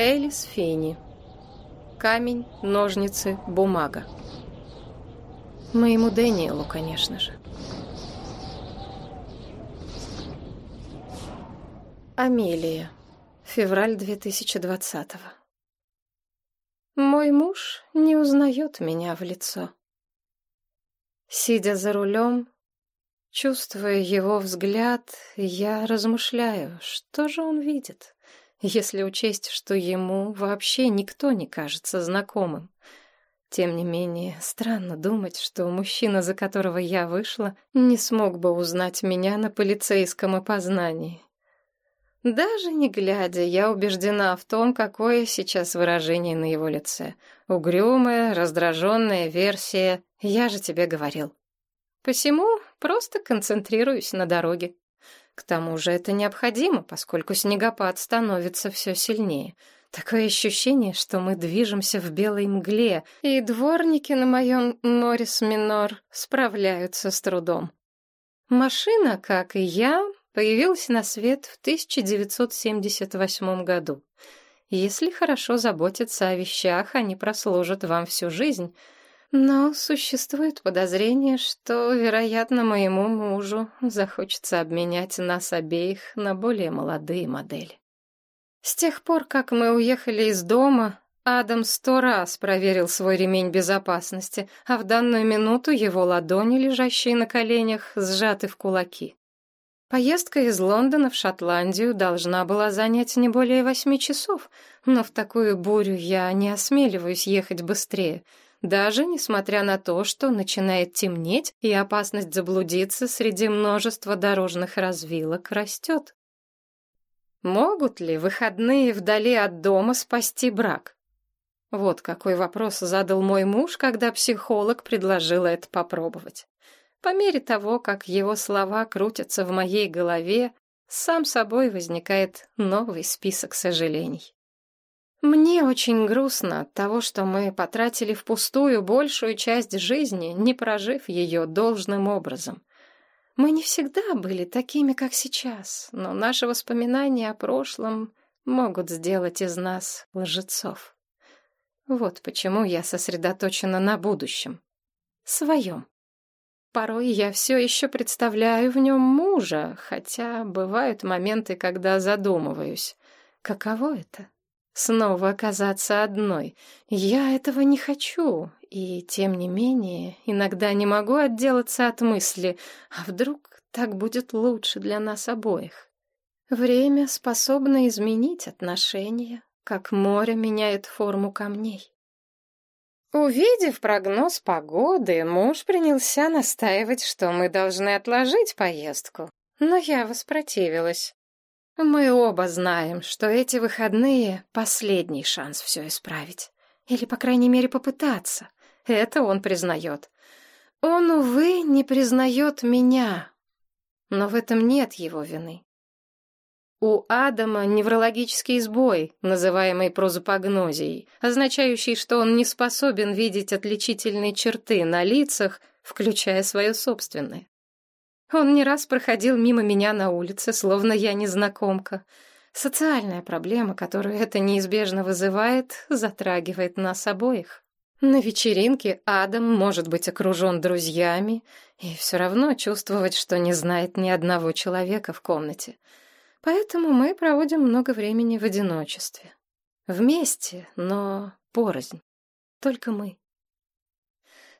Элис Фини. Камень, ножницы, бумага. Моему Дэниелу, конечно же. Амелия. Февраль 2020 -го. Мой муж не узнает меня в лицо. Сидя за рулем, чувствуя его взгляд, я размышляю, что же он видит, если учесть, что ему вообще никто не кажется знакомым. Тем не менее, странно думать, что мужчина, за которого я вышла, не смог бы узнать меня на полицейском опознании. Даже не глядя, я убеждена в том, какое сейчас выражение на его лице. Угрюмая, раздраженная версия «я же тебе говорил». Посему просто концентрируюсь на дороге. К тому же это необходимо, поскольку снегопад становится все сильнее. Такое ощущение, что мы движемся в белой мгле, и дворники на моем Морис Минор справляются с трудом. Машина, как и я, появилась на свет в 1978 году. Если хорошо заботиться о вещах, они прослужат вам всю жизнь. Но существует подозрение, что, вероятно, моему мужу захочется обменять нас обеих на более молодые модели. С тех пор, как мы уехали из дома, Адам сто раз проверил свой ремень безопасности, а в данную минуту его ладони, лежащие на коленях, сжаты в кулаки. Поездка из Лондона в Шотландию должна была занять не более восьми часов, но в такую бурю я не осмеливаюсь ехать быстрее, даже несмотря на то, что начинает темнеть и опасность заблудиться среди множества дорожных развилок растет. Могут ли выходные вдали от дома спасти брак? Вот какой вопрос задал мой муж, когда психолог предложила это попробовать. По мере того, как его слова крутятся в моей голове, сам собой возникает новый список сожалений. Мне очень грустно от того, что мы потратили впустую большую часть жизни, не прожив ее должным образом. Мы не всегда были такими, как сейчас, но наши воспоминания о прошлом могут сделать из нас лжецов. Вот почему я сосредоточена на будущем. Своем. Порой я все еще представляю в нем мужа, хотя бывают моменты, когда задумываюсь. Каково это? Снова оказаться одной. Я этого не хочу, и, тем не менее, иногда не могу отделаться от мысли, а вдруг так будет лучше для нас обоих. Время способно изменить отношения, как море меняет форму камней. Увидев прогноз погоды, муж принялся настаивать, что мы должны отложить поездку. Но я воспротивилась. Мы оба знаем, что эти выходные — последний шанс все исправить. Или, по крайней мере, попытаться. Это он признает. Он, увы, не признает меня. Но в этом нет его вины. У Адама неврологический сбой, называемый прозапогнозией, означающий, что он не способен видеть отличительные черты на лицах, включая свое собственное. Он не раз проходил мимо меня на улице, словно я незнакомка. Социальная проблема, которую это неизбежно вызывает, затрагивает нас обоих. На вечеринке Адам может быть окружен друзьями и все равно чувствовать, что не знает ни одного человека в комнате — Поэтому мы проводим много времени в одиночестве. Вместе, но порознь. Только мы.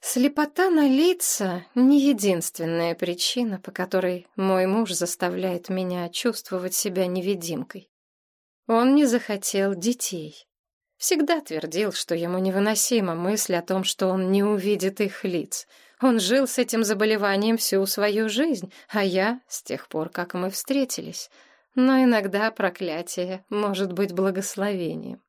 Слепота на лица — не единственная причина, по которой мой муж заставляет меня чувствовать себя невидимкой. Он не захотел детей. Всегда твердил, что ему невыносима мысль о том, что он не увидит их лиц. Он жил с этим заболеванием всю свою жизнь, а я — с тех пор, как мы встретились — но иногда проклятие может быть благословением.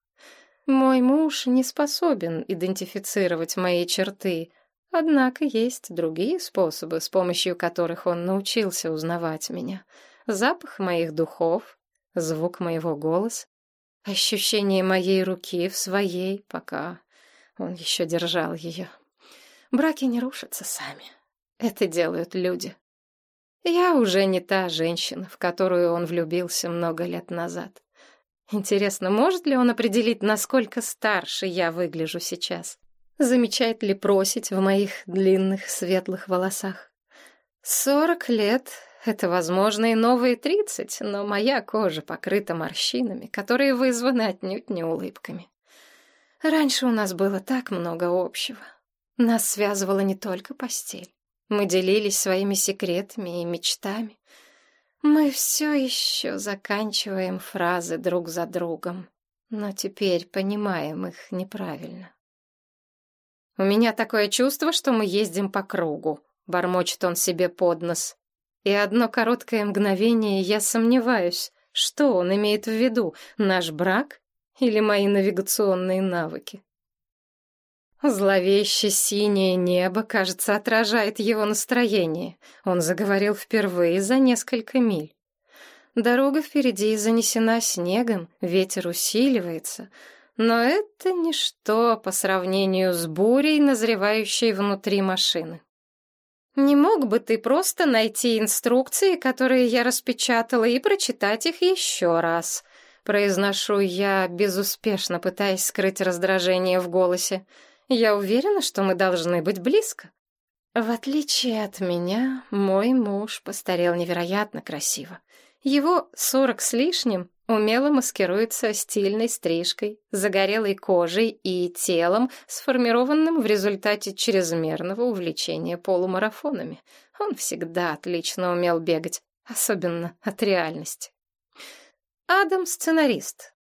Мой муж не способен идентифицировать мои черты, однако есть другие способы, с помощью которых он научился узнавать меня. Запах моих духов, звук моего голоса, ощущение моей руки в своей, пока он еще держал ее. Браки не рушатся сами. Это делают люди. Я уже не та женщина, в которую он влюбился много лет назад. Интересно, может ли он определить, насколько старше я выгляжу сейчас? Замечает ли просить в моих длинных светлых волосах? Сорок лет — это, возможно, и новые тридцать, но моя кожа покрыта морщинами, которые вызваны отнюдь не улыбками. Раньше у нас было так много общего. Нас связывала не только постель. Мы делились своими секретами и мечтами. Мы все еще заканчиваем фразы друг за другом, но теперь понимаем их неправильно. «У меня такое чувство, что мы ездим по кругу», — бормочет он себе под нос. И одно короткое мгновение я сомневаюсь, что он имеет в виду, наш брак или мои навигационные навыки. Зловеще синее небо, кажется, отражает его настроение. Он заговорил впервые за несколько миль. Дорога впереди занесена снегом, ветер усиливается, но это ничто по сравнению с бурей, назревающей внутри машины. Не мог бы ты просто найти инструкции, которые я распечатала, и прочитать их еще раз? Произношу я, безуспешно пытаясь скрыть раздражение в голосе. Я уверена, что мы должны быть близко. В отличие от меня, мой муж постарел невероятно красиво. Его сорок с лишним умело маскируется стильной стрижкой, загорелой кожей и телом, сформированным в результате чрезмерного увлечения полумарафонами. Он всегда отлично умел бегать, особенно от реальности. Адам — сценарист,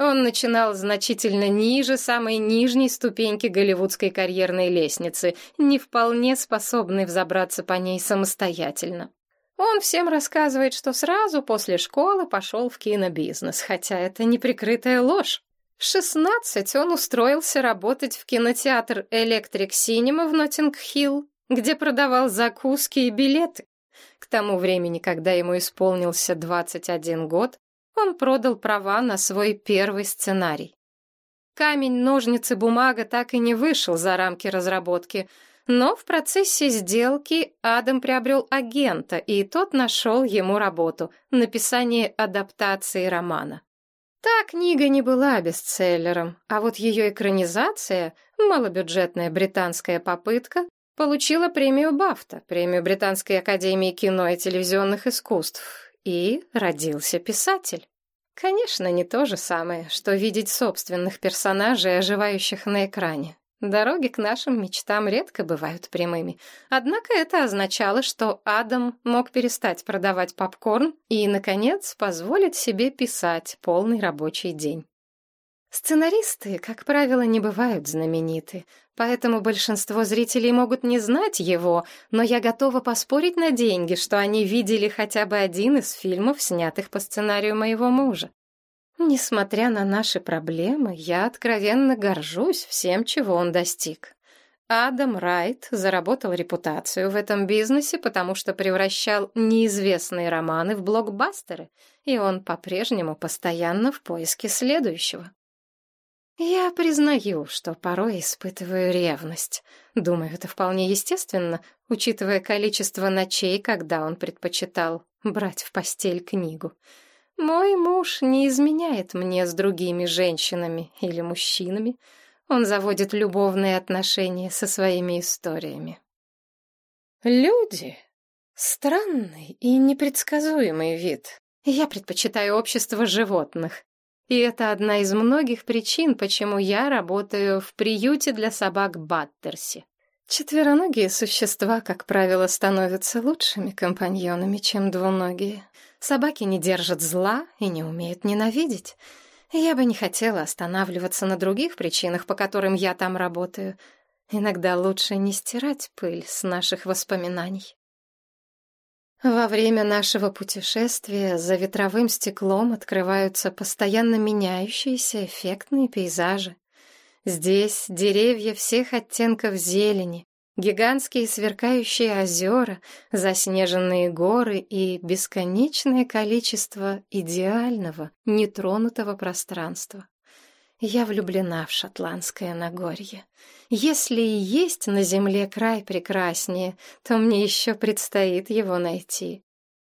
он начинал значительно ниже самой нижней ступеньки голливудской карьерной лестницы, не вполне способный взобраться по ней самостоятельно. Он всем рассказывает, что сразу после школы пошел в кинобизнес, хотя это неприкрытая ложь. В 16 он устроился работать в кинотеатр Electric Cinema в Ноттинг-Хилл, где продавал закуски и билеты. К тому времени, когда ему исполнился 21 год, он продал права на свой первый сценарий. Камень, ножницы, бумага так и не вышел за рамки разработки, но в процессе сделки Адам приобрел агента, и тот нашел ему работу — написание адаптации романа. Та книга не была бестселлером, а вот ее экранизация, малобюджетная британская попытка, получила премию Бафта, премию Британской академии кино и телевизионных искусств, и родился писатель. Конечно, не то же самое, что видеть собственных персонажей, оживающих на экране. Дороги к нашим мечтам редко бывают прямыми. Однако это означало, что Адам мог перестать продавать попкорн и, наконец, позволить себе писать полный рабочий день. Сценаристы, как правило, не бывают знамениты, поэтому большинство зрителей могут не знать его, но я готова поспорить на деньги, что они видели хотя бы один из фильмов, снятых по сценарию моего мужа. Несмотря на наши проблемы, я откровенно горжусь всем, чего он достиг. Адам Райт заработал репутацию в этом бизнесе, потому что превращал неизвестные романы в блокбастеры, и он по-прежнему постоянно в поиске следующего. Я признаю, что порой испытываю ревность. Думаю, это вполне естественно, учитывая количество ночей, когда он предпочитал брать в постель книгу. Мой муж не изменяет мне с другими женщинами или мужчинами. Он заводит любовные отношения со своими историями. Люди — странный и непредсказуемый вид. Я предпочитаю общество животных. И это одна из многих причин, почему я работаю в приюте для собак Баттерси. Четвероногие существа, как правило, становятся лучшими компаньонами, чем двуногие. Собаки не держат зла и не умеют ненавидеть. Я бы не хотела останавливаться на других причинах, по которым я там работаю. Иногда лучше не стирать пыль с наших воспоминаний. Во время нашего путешествия за ветровым стеклом открываются постоянно меняющиеся эффектные пейзажи. Здесь деревья всех оттенков зелени, гигантские сверкающие озера, заснеженные горы и бесконечное количество идеального, нетронутого пространства. Я влюблена в шотландское Нагорье. Если и есть на земле край прекраснее, то мне еще предстоит его найти.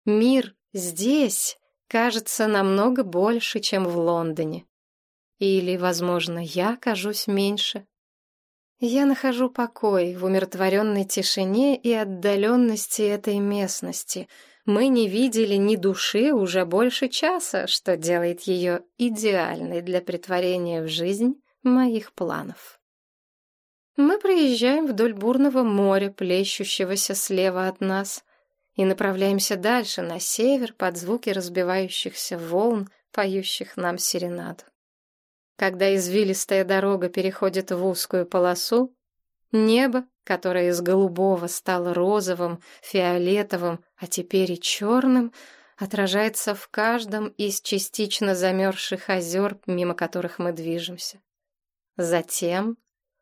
Мир здесь кажется намного больше, чем в Лондоне. Или, возможно, я кажусь меньше. Я нахожу покой в умиротворенной тишине и отдаленности этой местности. Мы не видели ни души уже больше часа, что делает ее идеальной для притворения в жизнь моих планов. Мы проезжаем вдоль бурного моря, плещущегося слева от нас, и направляемся дальше, на север, под звуки разбивающихся волн, поющих нам серенаду. Когда извилистая дорога переходит в узкую полосу, небо, которое из голубого стало розовым, фиолетовым, а теперь и черным, отражается в каждом из частично замерзших озер, мимо которых мы движемся. Затем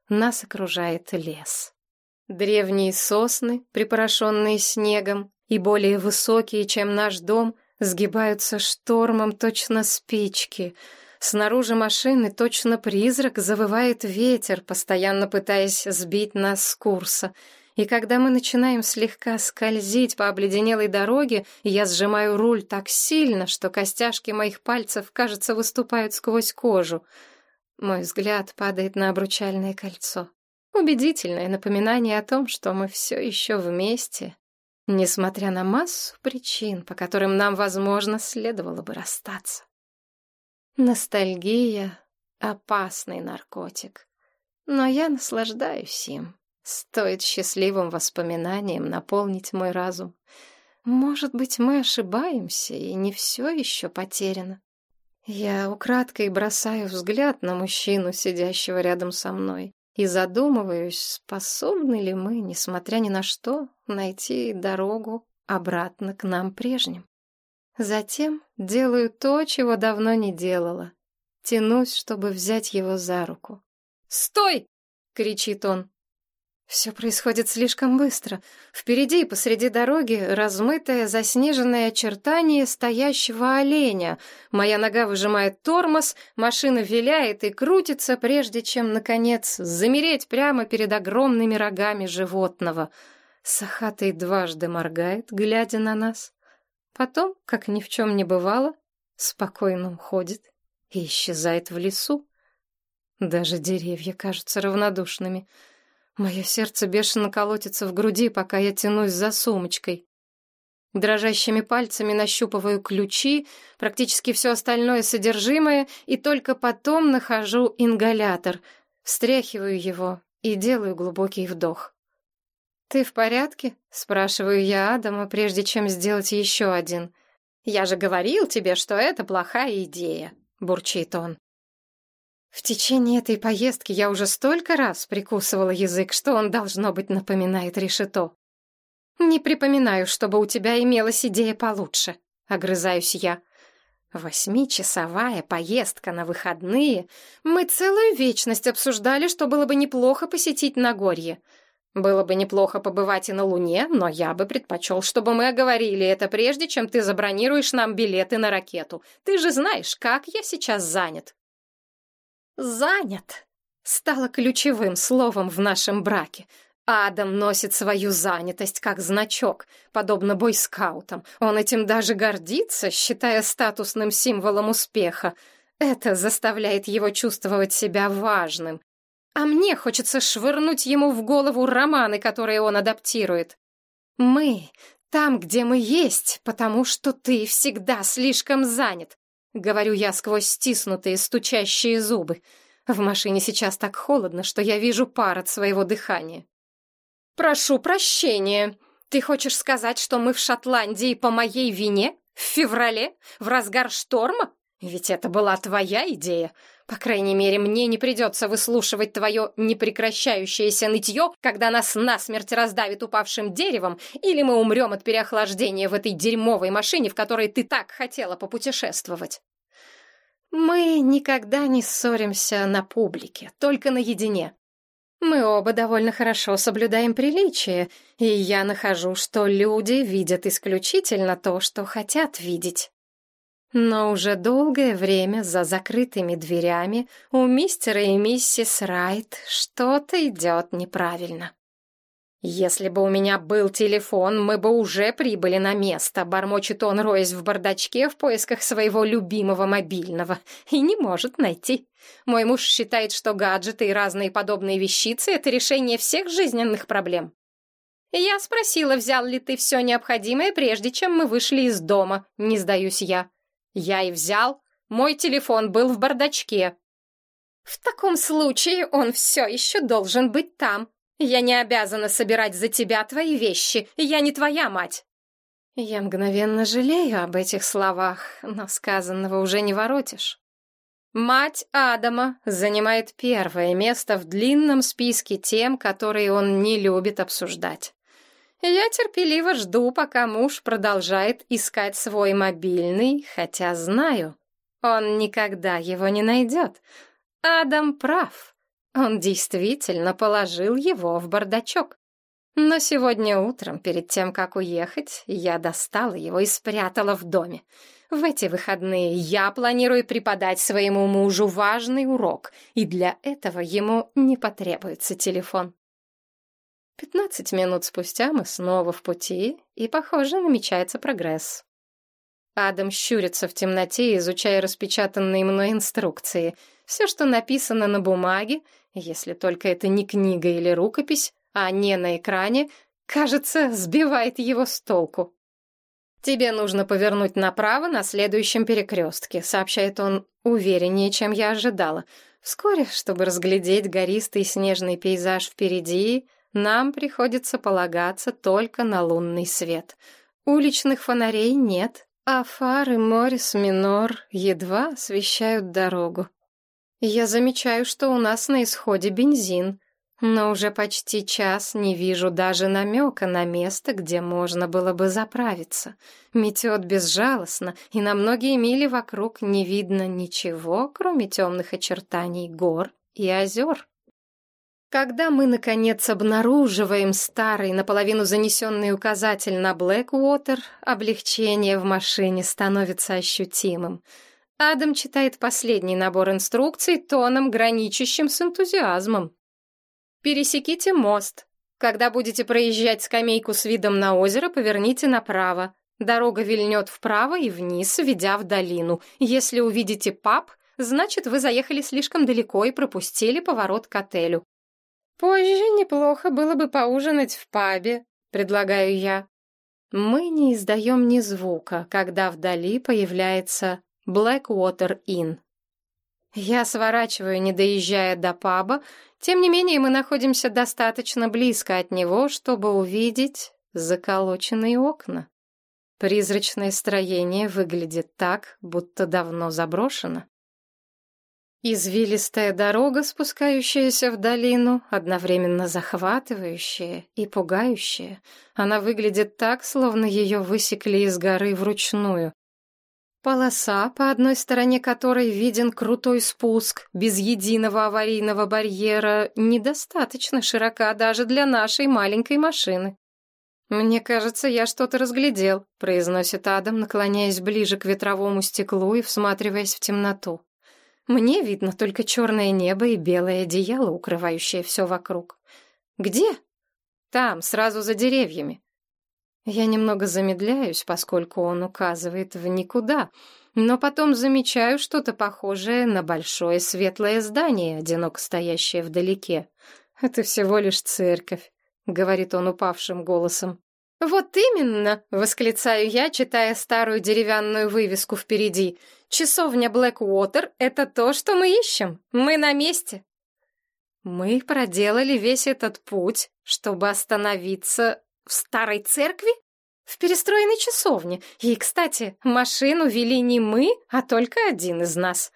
нас окружает лес. Древние сосны, припорошенные снегом, и более высокие, чем наш дом, сгибаются штормом точно спички. Снаружи машины точно призрак завывает ветер, постоянно пытаясь сбить нас с курса. И когда мы начинаем слегка скользить по обледенелой дороге, я сжимаю руль так сильно, что костяшки моих пальцев, кажется, выступают сквозь кожу — мой взгляд падает на обручальное кольцо. Убедительное напоминание о том, что мы все еще вместе, несмотря на массу причин, по которым нам, возможно, следовало бы расстаться. Ностальгия — опасный наркотик, но я наслаждаюсь им. Стоит счастливым воспоминанием наполнить мой разум. Может быть, мы ошибаемся, и не все еще потеряно. Я украдкой бросаю взгляд на мужчину, сидящего рядом со мной, и задумываюсь, способны ли мы, несмотря ни на что, найти дорогу обратно к нам прежним. Затем делаю то, чего давно не делала. Тянусь, чтобы взять его за руку. «Стой!» — кричит он. Все происходит слишком быстро. Впереди, посреди дороги, размытое, заснеженное очертание стоящего оленя. Моя нога выжимает тормоз, машина виляет и крутится, прежде чем, наконец, замереть прямо перед огромными рогами животного. Сахатый дважды моргает, глядя на нас. Потом, как ни в чем не бывало, спокойно уходит и исчезает в лесу. Даже деревья кажутся равнодушными — Мое сердце бешено колотится в груди, пока я тянусь за сумочкой. Дрожащими пальцами нащупываю ключи, практически все остальное содержимое, и только потом нахожу ингалятор, встряхиваю его и делаю глубокий вдох. «Ты в порядке?» — спрашиваю я Адама, прежде чем сделать еще один. «Я же говорил тебе, что это плохая идея», — бурчит он. В течение этой поездки я уже столько раз прикусывала язык, что он, должно быть, напоминает решето. «Не припоминаю, чтобы у тебя имелась идея получше», — огрызаюсь я. Восьмичасовая поездка на выходные. Мы целую вечность обсуждали, что было бы неплохо посетить Нагорье. Было бы неплохо побывать и на Луне, но я бы предпочел, чтобы мы оговорили это прежде, чем ты забронируешь нам билеты на ракету. Ты же знаешь, как я сейчас занят. «Занят» стало ключевым словом в нашем браке. Адам носит свою занятость как значок, подобно бойскаутам. Он этим даже гордится, считая статусным символом успеха. Это заставляет его чувствовать себя важным. А мне хочется швырнуть ему в голову романы, которые он адаптирует. Мы там, где мы есть, потому что ты всегда слишком занят. Говорю я сквозь стиснутые, стучащие зубы. В машине сейчас так холодно, что я вижу пар от своего дыхания. «Прошу прощения. Ты хочешь сказать, что мы в Шотландии по моей вине? В феврале? В разгар шторма? Ведь это была твоя идея. По крайней мере, мне не придется выслушивать твое непрекращающееся нытье, когда нас насмерть раздавит упавшим деревом, или мы умрем от переохлаждения в этой дерьмовой машине, в которой ты так хотела попутешествовать. Мы никогда не ссоримся на публике, только наедине. Мы оба довольно хорошо соблюдаем приличие, и я нахожу, что люди видят исключительно то, что хотят видеть. Но уже долгое время за закрытыми дверями у мистера и миссис Райт что-то идет неправильно. «Если бы у меня был телефон, мы бы уже прибыли на место», — бормочет он, роясь в бардачке в поисках своего любимого мобильного. И не может найти. Мой муж считает, что гаджеты и разные подобные вещицы — это решение всех жизненных проблем. Я спросила, взял ли ты все необходимое, прежде чем мы вышли из дома. Не сдаюсь я. Я и взял. Мой телефон был в бардачке. В таком случае он все еще должен быть там. Я не обязана собирать за тебя твои вещи. Я не твоя мать. Я мгновенно жалею об этих словах, но сказанного уже не воротишь. Мать Адама занимает первое место в длинном списке тем, которые он не любит обсуждать. Я терпеливо жду, пока муж продолжает искать свой мобильный, хотя знаю, он никогда его не найдет. Адам прав. Он действительно положил его в бардачок. Но сегодня утром, перед тем, как уехать, я достала его и спрятала в доме. В эти выходные я планирую преподать своему мужу важный урок, и для этого ему не потребуется телефон. Пятнадцать минут спустя мы снова в пути, и, похоже, намечается прогресс. Адам щурится в темноте, изучая распечатанные мной инструкции. Все, что написано на бумаге, если только это не книга или рукопись, а не на экране, кажется, сбивает его с толку. «Тебе нужно повернуть направо на следующем перекрестке», — сообщает он увереннее, чем я ожидала. Вскоре, чтобы разглядеть гористый снежный пейзаж впереди, нам приходится полагаться только на лунный свет. Уличных фонарей нет, а фары Морис Минор едва освещают дорогу. Я замечаю, что у нас на исходе бензин, но уже почти час не вижу даже намека на место, где можно было бы заправиться. Метет безжалостно, и на многие мили вокруг не видно ничего, кроме темных очертаний гор и озер. Когда мы, наконец, обнаруживаем старый, наполовину занесенный указатель на Блэквотер, облегчение в машине становится ощутимым — Адам читает последний набор инструкций тоном, граничащим с энтузиазмом. Пересеките мост. Когда будете проезжать скамейку с видом на озеро, поверните направо. Дорога вильнет вправо и вниз, ведя в долину. Если увидите паб, значит, вы заехали слишком далеко и пропустили поворот к отелю. Позже неплохо было бы поужинать в пабе, предлагаю я. Мы не издаем ни звука, когда вдали появляется Blackwater Inn. Я сворачиваю, не доезжая до паба, тем не менее мы находимся достаточно близко от него, чтобы увидеть заколоченные окна. Призрачное строение выглядит так, будто давно заброшено. Извилистая дорога, спускающаяся в долину, одновременно захватывающая и пугающая. Она выглядит так, словно ее высекли из горы вручную. Полоса, по одной стороне которой виден крутой спуск, без единого аварийного барьера, недостаточно широка даже для нашей маленькой машины. «Мне кажется, я что-то разглядел», — произносит Адам, наклоняясь ближе к ветровому стеклу и всматриваясь в темноту. «Мне видно только черное небо и белое одеяло, укрывающее все вокруг». «Где?» «Там, сразу за деревьями». Я немного замедляюсь, поскольку он указывает в никуда, но потом замечаю что-то похожее на большое светлое здание, одиноко стоящее вдалеке. «Это всего лишь церковь», — говорит он упавшим голосом. «Вот именно!» — восклицаю я, читая старую деревянную вывеску впереди. «Часовня Блэквотер — это то, что мы ищем. Мы на месте!» Мы проделали весь этот путь, чтобы остановиться в старой церкви? В перестроенной часовне. И, кстати, машину вели не мы, а только один из нас.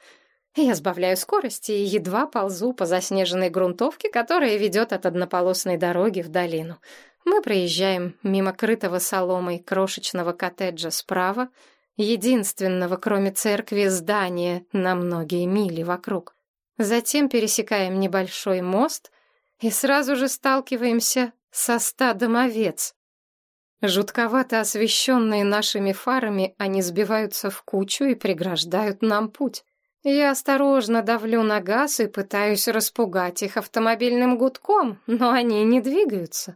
Я сбавляю скорости и едва ползу по заснеженной грунтовке, которая ведет от однополосной дороги в долину. Мы проезжаем мимо крытого соломой крошечного коттеджа справа, единственного, кроме церкви, здания на многие мили вокруг. Затем пересекаем небольшой мост и сразу же сталкиваемся со стадом овец. Жутковато освещенные нашими фарами, они сбиваются в кучу и преграждают нам путь. Я осторожно давлю на газ и пытаюсь распугать их автомобильным гудком, но они не двигаются.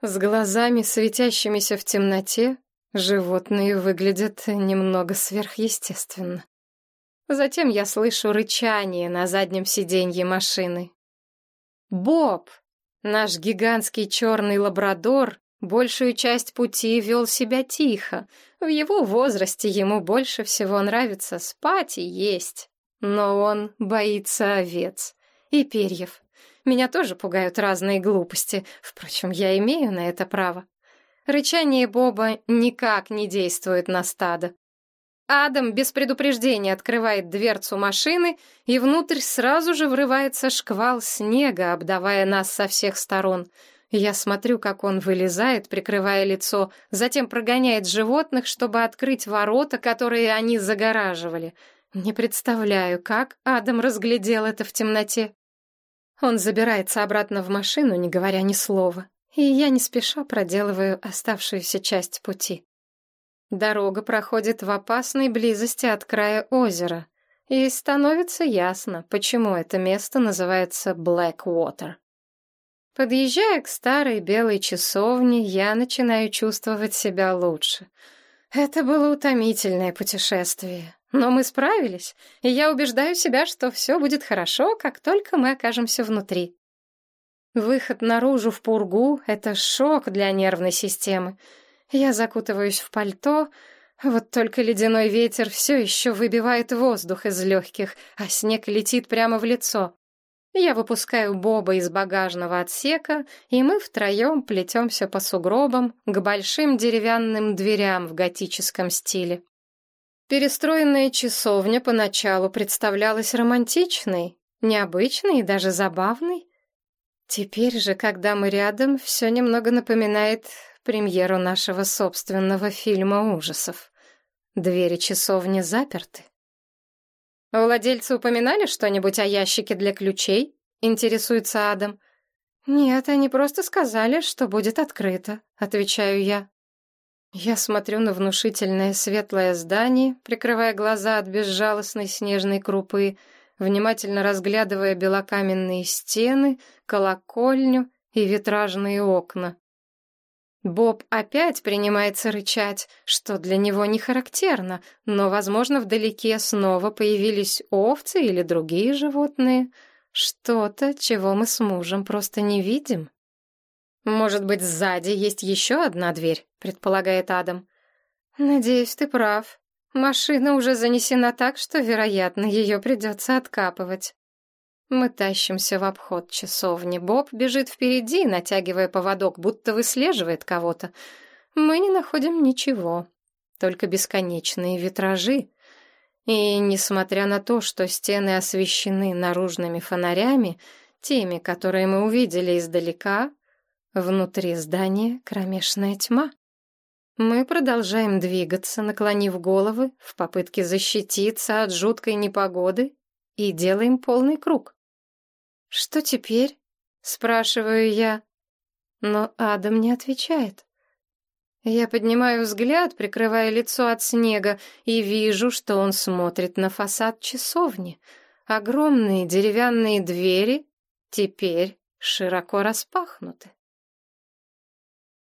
С глазами, светящимися в темноте, животные выглядят немного сверхъестественно. Затем я слышу рычание на заднем сиденье машины. Боб, наш гигантский черный лабрадор, большую часть пути вел себя тихо. В его возрасте ему больше всего нравится спать и есть. Но он боится овец и перьев. Меня тоже пугают разные глупости. Впрочем, я имею на это право. Рычание Боба никак не действует на стадо. Адам без предупреждения открывает дверцу машины, и внутрь сразу же врывается шквал снега, обдавая нас со всех сторон. Я смотрю, как он вылезает, прикрывая лицо, затем прогоняет животных, чтобы открыть ворота, которые они загораживали. Не представляю, как Адам разглядел это в темноте. Он забирается обратно в машину, не говоря ни слова, и я не спеша проделываю оставшуюся часть пути. Дорога проходит в опасной близости от края озера, и становится ясно, почему это место называется Blackwater. Подъезжая к старой белой часовне, я начинаю чувствовать себя лучше. Это было утомительное путешествие, но мы справились, и я убеждаю себя, что все будет хорошо, как только мы окажемся внутри. Выход наружу в пургу — это шок для нервной системы. Я закутываюсь в пальто, вот только ледяной ветер все еще выбивает воздух из легких, а снег летит прямо в лицо. Я выпускаю Боба из багажного отсека, и мы втроем плетемся по сугробам к большим деревянным дверям в готическом стиле. Перестроенная часовня поначалу представлялась романтичной, необычной и даже забавной. Теперь же, когда мы рядом, все немного напоминает премьеру нашего собственного фильма ужасов. Двери часовни заперты. «Владельцы упоминали что-нибудь о ящике для ключей?» — интересуется Адам. «Нет, они просто сказали, что будет открыто», — отвечаю я. Я смотрю на внушительное светлое здание, прикрывая глаза от безжалостной снежной крупы, внимательно разглядывая белокаменные стены, колокольню и витражные окна. Боб опять принимается рычать, что для него не характерно, но, возможно, вдалеке снова появились овцы или другие животные. Что-то, чего мы с мужем просто не видим. «Может быть, сзади есть еще одна дверь?» — предполагает Адам. «Надеюсь, ты прав. Машина уже занесена так, что, вероятно, ее придется откапывать». Мы тащимся в обход часовни. Боб бежит впереди, натягивая поводок, будто выслеживает кого-то. Мы не находим ничего, только бесконечные витражи. И, несмотря на то, что стены освещены наружными фонарями, теми, которые мы увидели издалека, внутри здания кромешная тьма. Мы продолжаем двигаться, наклонив головы в попытке защититься от жуткой непогоды и делаем полный круг. «Что теперь?» — спрашиваю я. Но Адам не отвечает. Я поднимаю взгляд, прикрывая лицо от снега, и вижу, что он смотрит на фасад часовни. Огромные деревянные двери теперь широко распахнуты.